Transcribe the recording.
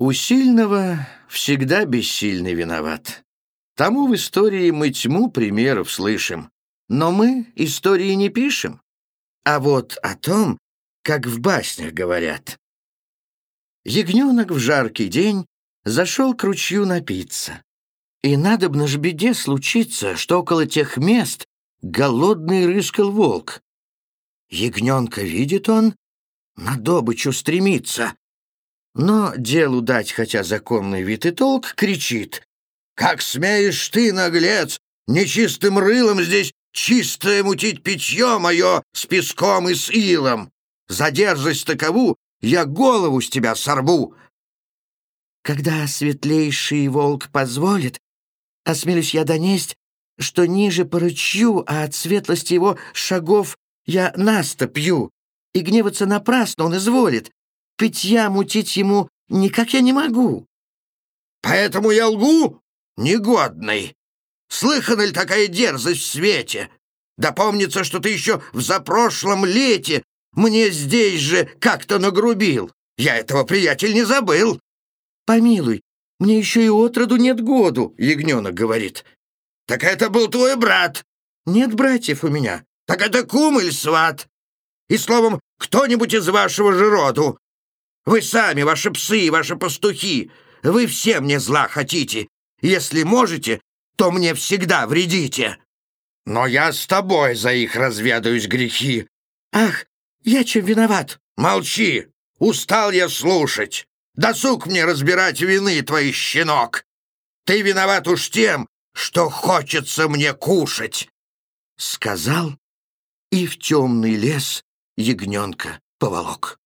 У сильного всегда бессильный виноват. Тому в истории мы тьму примеров слышим, но мы истории не пишем. А вот о том, как в баснях говорят. Ягненок в жаркий день зашел к ручью напиться. И надобно ж беде случиться, что около тех мест голодный рыскал волк. Ягненка видит он, на добычу стремится, но делу дать хотя законный вид и толк, кричит. «Как смеешь ты, наглец, нечистым рылом здесь чистое мутить питье мое с песком и с илом? За дерзость такову я голову с тебя сорву!» Когда светлейший волк позволит, осмелюсь я донесть, что ниже по рычью, а от светлости его шагов я наста пью, и гневаться напрасно он изволит, питья мутить ему никак я не могу. Поэтому я лгу, негодный. Слыхана ли такая дерзость в свете? Да помнится, что ты еще в запрошлом лете мне здесь же как-то нагрубил. Я этого, приятель, не забыл. Помилуй, мне еще и отроду нет году, ягненок говорит. Так это был твой брат. Нет братьев у меня. Так это кум или сват? И, словом, кто-нибудь из вашего же роду. Вы сами, ваши псы и ваши пастухи, вы все мне зла хотите. Если можете, то мне всегда вредите. Но я с тобой за их разведаюсь грехи. Ах, я чем виноват? Молчи, устал я слушать. Досуг мне разбирать вины твои, щенок. Ты виноват уж тем, что хочется мне кушать. Сказал и в темный лес ягненка поволок.